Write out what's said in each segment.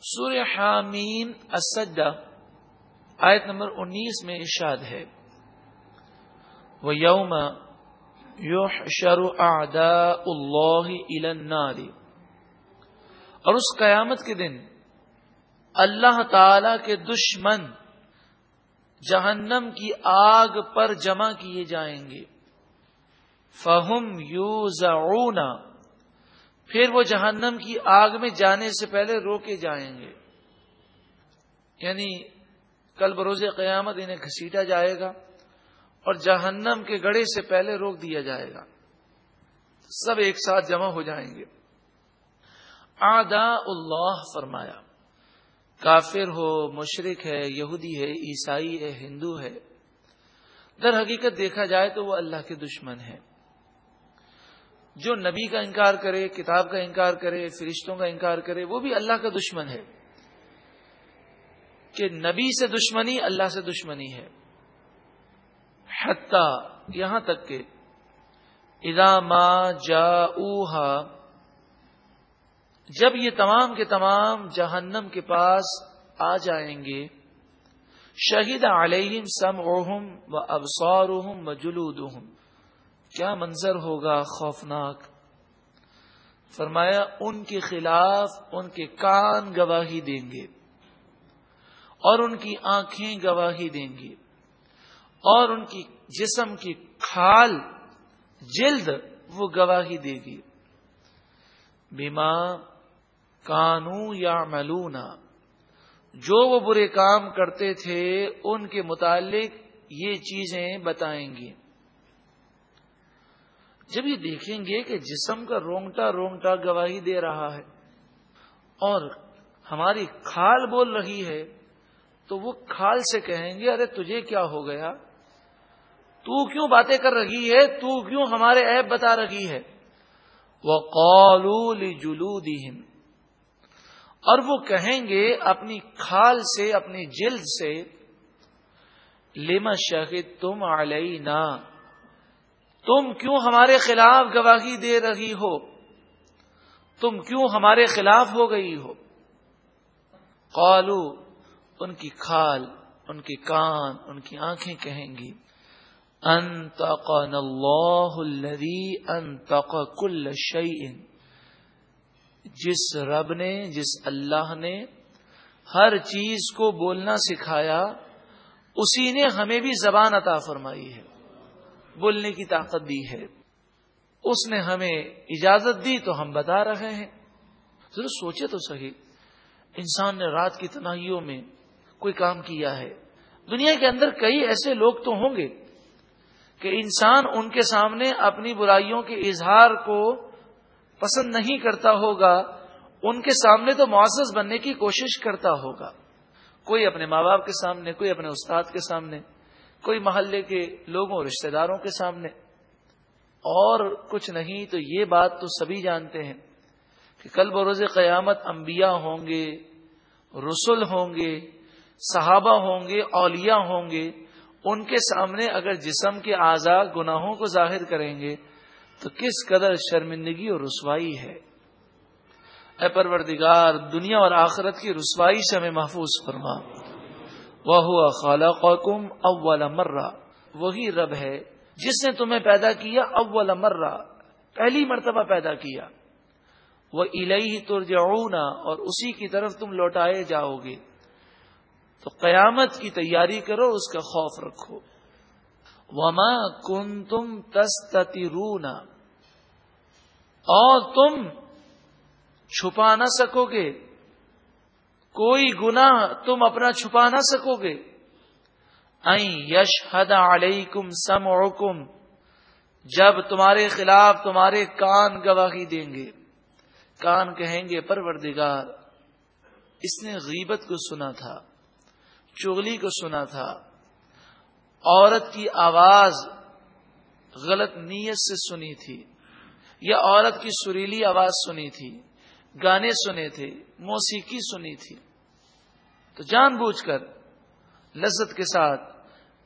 سور حامین اسجدہ آیت نمبر انیس میں ارشاد ہے۔ وہ یوم یحشر اعداء اللہ الى النار۔ اور اس قیامت کے دن اللہ تعالی کے دشمن جہنم کی آگ پر جمع کیے جائیں گے۔ فہم یو پھر وہ جہنم کی آگ میں جانے سے پہلے روکے جائیں گے۔ یعنی کل بروز قیامت انہیں گھسیٹا جائے گا اور جہنم کے گڑے سے پہلے روک دیا جائے گا۔ سب ایک ساتھ جمع ہو جائیں گے۔ آدا اللہ فرمایا، کافر ہو مشرق ہے، یہودی ہے، عیسائی ہے، ہندو ہے، در حقیقت دیکھا جائے تو وہ اللہ کے دشمن ہے جو نبی کا انکار کرے، کتاب کا انکار کرے، فرشتوں کا انکار کرے، وہ بھی اللہ کا دشمن ہے۔ کہ نبی سے دشمنی اللہ سے دشمنی ہے۔ حتیٰ یہاں تک کہ اداما جا جب یہ تمام کے تمام جہنم کے پاس آ جائیں گے شہید علیہم سم و ابسور و جلود کیا منظر ہوگا خوفناک؟ فرمایا، ان کے خلاف ان کے کان گواہی دیں گے اور ان کی آنکھیں گواہی دیں گی اور ان کی جسم کی کھال جلد وہ گواہی دے گی۔ بیما کانو یا ملونا جو وہ برے کام کرتے تھے ان کے متعلق یہ چیزیں بتائیں گی۔ جب یہ دیکھیں گے کہ جسم کا رونگٹا رونگٹا گواہی دے رہا ہے اور ہماری کھال بول رہی ہے، تو وہ کھال سے کہیں گے، ارے تجھے کیا ہو گیا؟ تو کیوں باتیں کر رہی ہے؟ تو کیوں ہمارے عیب بتا رہی ہے؟ وہ قولو جلو اور وہ کہیں گے اپنی کھال سے، اپنی جلد سے لما شاہد تم علینا؟ تم کیوں ہمارے خلاف گواہی دے رہی ہو؟ تم کیوں ہمارے خلاف ہو گئی ہو؟ قالو، ان کی کھال، ان کے کان، ان کی آنکھیں کہیں گی اللہ الذي انتق كل شيء جس رب نے، جس اللہ نے ہر چیز کو بولنا سکھایا، اسی نے ہمیں بھی زبان عطا فرمائی ہے۔ بولنے کی طاقت دی ہے۔ اس نے ہمیں اجازت دی تو ہم بتا رہے ہیں۔ ضرور سوچے تو صحیح۔ انسان نے رات کی تنہائیوں میں کوئی کام کیا ہے۔ دنیا کے اندر کئی ایسے لوگ تو ہوں گے کہ انسان ان کے سامنے اپنی برائیوں کے اظہار کو پسند نہیں کرتا ہوگا۔ ان کے سامنے تو معزز بننے کی کوشش کرتا ہوگا۔ کوئی اپنے ماں باپ کے سامنے، کوئی اپنے استاد کے سامنے۔ کوئی محلے کے لوگوں، رشتہ داروں کے سامنے۔ اور کچھ نہیں تو یہ بات تو سبھی جانتے ہیں کہ کل بروز قیامت انبیاء ہوں گے رسول ہوں گے، صحابہ ہوں گے، اولیاء ہوں گے۔ ان کے سامنے اگر جسم کے اعضاء گناہوں کو ظاہر کریں گے تو کس قدر شرمندگی اور رسوائی ہے۔ اے پروردگار، دنیا اور آخرت کی رسوائی سے ہمیں محفوظ فرما۔ وہ ہوا اول مرہ وہی رب ہے جس نے تمہیں پیدا کیا اول مرہ پہلی مرتبہ پیدا کیا۔ وہ الہی ترجعون، اور اسی کی طرف تم لوٹائے جاؤ گے۔ تو قیامت کی تیاری کرو، اس کا خوف رکھو۔ وما کن تم تستی اور تم چھپا نہ سکو گے۔ کوئی گنا تم اپنا چھپا نہ سکو گے۔ یش حد علیکم سم جب تمہارے خلاف تمہارے کان گواہی دیں گے۔ کان کہیں گے، پروردگار، اس نے غیبت کو سنا تھا، چغلی کو سنا تھا۔ عورت کی آواز غلط نیت سے سنی تھی یا عورت کی سریلی آواز سنی تھی۔ گانے سنے تھے موسیقی سنی تھی۔ تو جان بوجھ کر لذت کے ساتھ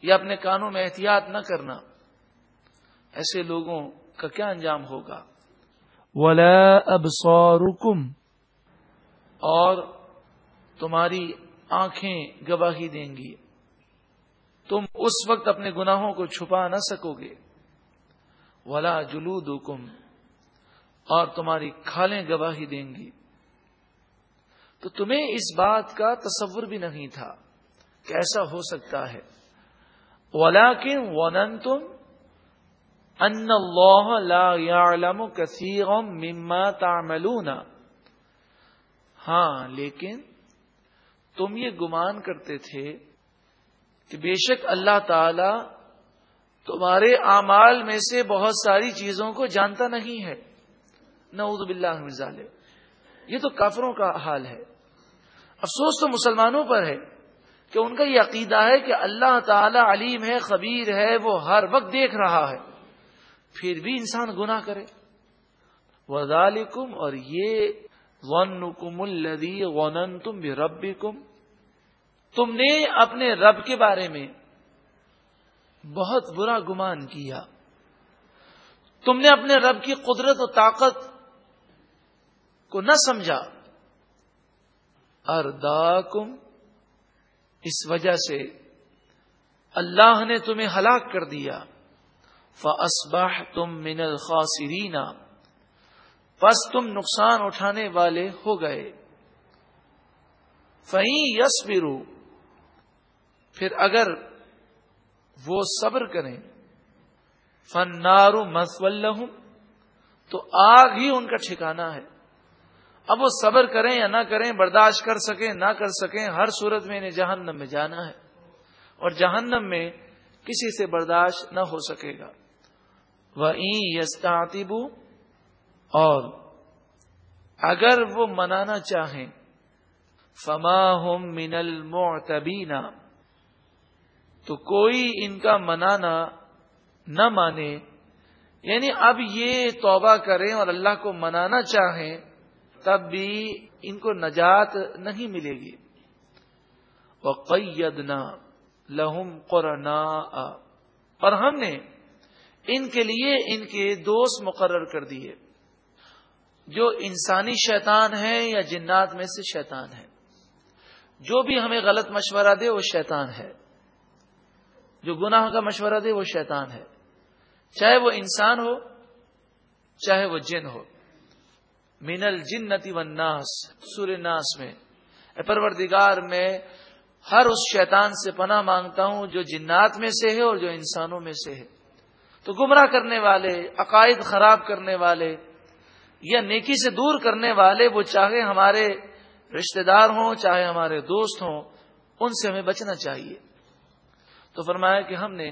یا اپنے کانوں میں احتیاط نہ کرنا ایسے لوگوں کا کیا انجام ہوگا؟ ولا اب اور تمہاری آنکھیں گواہی دیں گی۔ تم اس وقت اپنے گناہوں کو چھپا نہ سکو گے۔ ولا جلو اور تمہاری کھالیں گواہی دیں گی۔ تو تمہیں اس بات کا تصور بھی نہیں تھا کہ ایسا ہو سکتا ہے۔ ولا کن ون تم ان اللہ کثیر مما تعملون۔ ہاں لیکن تم یہ گمان کرتے تھے کہ بے شک اللہ تعالی تمہارے اعمال میں سے بہت ساری چیزوں کو جانتا نہیں ہے۔ نعوذ باللہ من ظالم یہ تو کافروں کا حال ہے۔ افسوس تو مسلمانوں پر ہے کہ ان کا یہ عقیدہ ہے کہ اللہ تعالی علیم ہے، خبیر ہے، وہ ہر وقت دیکھ رہا ہے۔ پھر بھی انسان گناہ کرے۔ وزالکم اور یہ ون کم الدی غن تم تم نے اپنے رب کے بارے میں بہت برا گمان کیا۔ تم نے اپنے رب کی قدرت و طاقت کو نہ سمجھا۔ ارداکم، اس وجہ سے اللہ نے تمہیں ہلاک کر دیا۔ فسباہ تم من الخاسرین، پس تم نقصان اٹھانے والے ہو گئے۔ فہیں یس پھر اگر وہ صبر کریں فن نارو تو آگ ہی ان کا ٹھکانا ہے۔ اب وہ صبر کریں یا نہ کریں، برداشت کر سکیں، نہ کر سکیں، ہر صورت میں انہیں جہنم میں جانا ہے۔ اور جہنم میں کسی سے برداشت نہ ہو سکے گا۔ وہ یستاطب اور اگر وہ منانا چاہیں، فما ہم من المعتبینا تو کوئی ان کا منانا نہ مانے۔ یعنی اب یہ توبہ کریں اور اللہ کو منانا چاہیں تب بھی ان کو نجات نہیں ملے گی۔ وہ قیدنا لہم قرنا اور ہم نے ان کے لیے ان کے دوست مقرر کر دیے۔ جو انسانی شیطان ہے یا جنات میں سے شیطان ہے جو بھی ہمیں غلط مشورہ دے وہ شیطان ہے۔ جو گناہ کا مشورہ دے وہ شیطان ہے۔ چاہے وہ انسان ہو، چاہے وہ جن ہو۔ مینل جن نتی و ناس سور ناس میں پروردگار، میں ہر اس شیطان سے پناہ مانگتا ہوں جو جنات میں سے ہے اور جو انسانوں میں سے ہے۔ تو گمراہ کرنے والے، عقائد خراب کرنے والے یا نیکی سے دور کرنے والے، وہ چاہے ہمارے رشتہ دار ہوں، چاہے ہمارے دوست ہوں، ان سے ہمیں بچنا چاہیے۔ تو فرمایا کہ ہم نے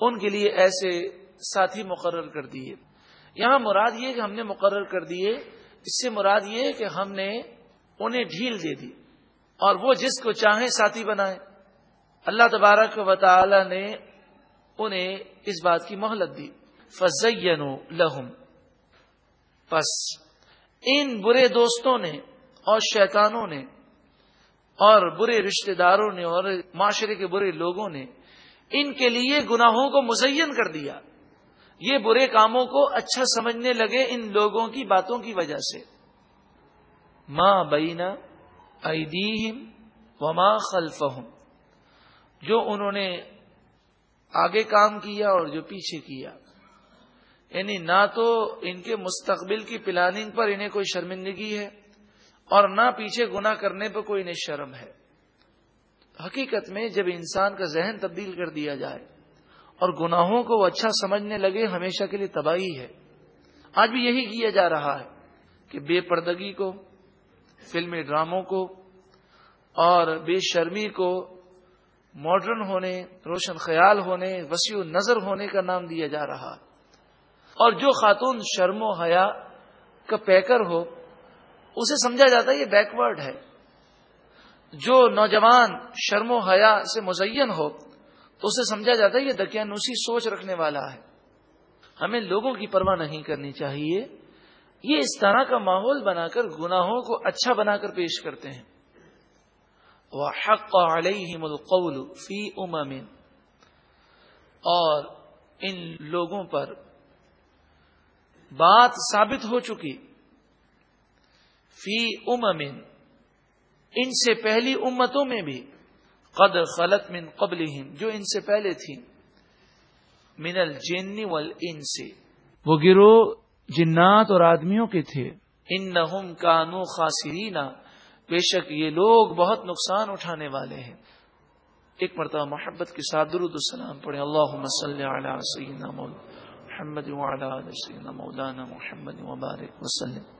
ان کے لیے ایسے ساتھی مقرر کر دیے۔ یہاں مراد یہ کہ ہم نے مقرر کر دیے اس سے مراد یہ کہ ہم نے انہیں ڈھیل دے دی اور وہ جس کو چاہیں ساتھی بنائے اللہ تبارک و تعالی نے انہیں اس بات کی مہلت دی۔ فضین لہم پس ان برے دوستوں نے اور شیطانوں نے اور برے رشتہ داروں نے اور معاشرے کے برے لوگوں نے ان کے لیے گناہوں کو مزین کر دیا۔ یہ برے کاموں کو اچھا سمجھنے لگے ان لوگوں کی باتوں کی وجہ سے۔ ماں بینا ایدیم و ماں خلف جو انہوں نے آگے کام کیا اور جو پیچھے کیا۔ یعنی نہ تو ان کے مستقبل کی پلاننگ پر انہیں کوئی شرمندگی ہے اور نہ پیچھے گنا کرنے پر کوئی انہیں شرم ہے۔ حقیقت میں جب انسان کا ذہن تبدیل کر دیا جائے اور گناہوں کو وہ اچھا سمجھنے لگے، ہمیشہ کے لیے تباہی ہے۔ آج بھی یہی کیا جا رہا ہے کہ بے پردگی کو، فلمی ڈراموں کو اور بے شرمی کو ماڈرن ہونے، روشن خیال ہونے، وسیع نظر ہونے کا نام دیا جا رہا اور جو خاتون شرم و حیا کا پیکر ہو، اسے سمجھا جاتا ہے یہ بیکورڈ ہے۔ جو نوجوان شرم و حیا سے مزین ہو تو اسے سمجھا جاتا ہے یہ دقیانوسی سوچ رکھنے والا ہے۔ ہمیں لوگوں کی پرواہ نہیں کرنی چاہیے۔ یہ اس طرح کا ماحول بنا کر گناہوں کو اچھا بنا کر پیش کرتے ہیں۔ وہ حق القول فی امم اور ان لوگوں پر بات ثابت ہو چکی۔ فی امم ان سے پہلی امتوں میں بھی۔ قد خلط من قبل جو ان سے پہلے تھی من الجن والانس۔ وہ گروہ جنات اور آدمیوں کے تھے۔ ان نہ کانو خاصرینا بے شک یہ لوگ بہت نقصان اٹھانے والے ہیں۔ ایک مرتبہ محبت کے ساتھ درود السلام پڑھے اللہ صلی علی سیدنا محمد وعلی سیدنا مولانا محمد وبارک وسلم۔